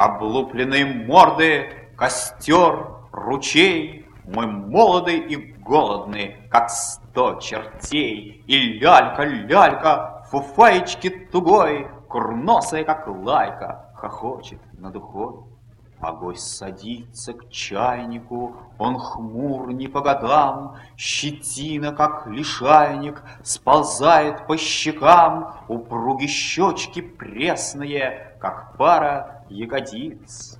облупленные морды, костер, ручей. Мы молоды и голодны, как сто чертей. И лялька, лялька, фуфаечки тугой, Курносая, как лайка, хохочет над ухой. А гость садится к чайнику, он хмур не по годам, Щетина, как лишайник, сползает по щекам, Упруги щечки пресные, как пара ягодиц.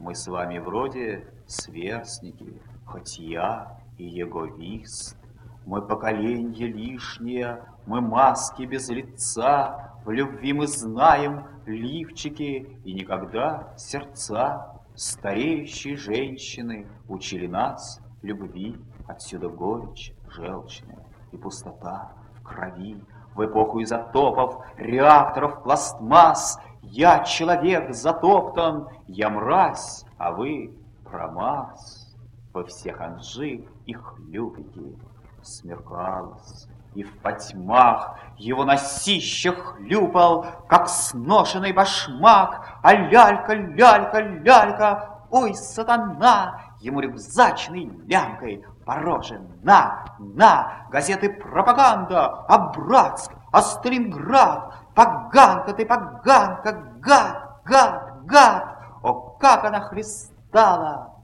Мы с вами вроде сверстники, хоть я и его вист. Мы поколенье лишнее, мы маски без лица, В любви мы знаем лифчики и никогда сердца. Стареющие женщины учили нас любви, Отсюда горечь желчная и пустота в крови. В эпоху изотопов, реакторов, пластмасс Я человек затоптан, я мразь, а вы промаз. Вы все ханжи и хлюпики смеркалось, И в потьмах его носище хлюпал, Как сношенный башмак, А лялька, лялька, лялька, Ой, сатана, ему рюкзачной лямкой Порожен, на, на, газеты пропаганда, А Братск, а Сталинград, Поганка ты, поганка, гад, гад, гад, О, как она хлестала!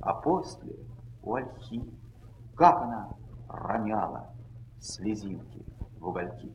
А после у Ольхи, как она роняла слезинки в угольки.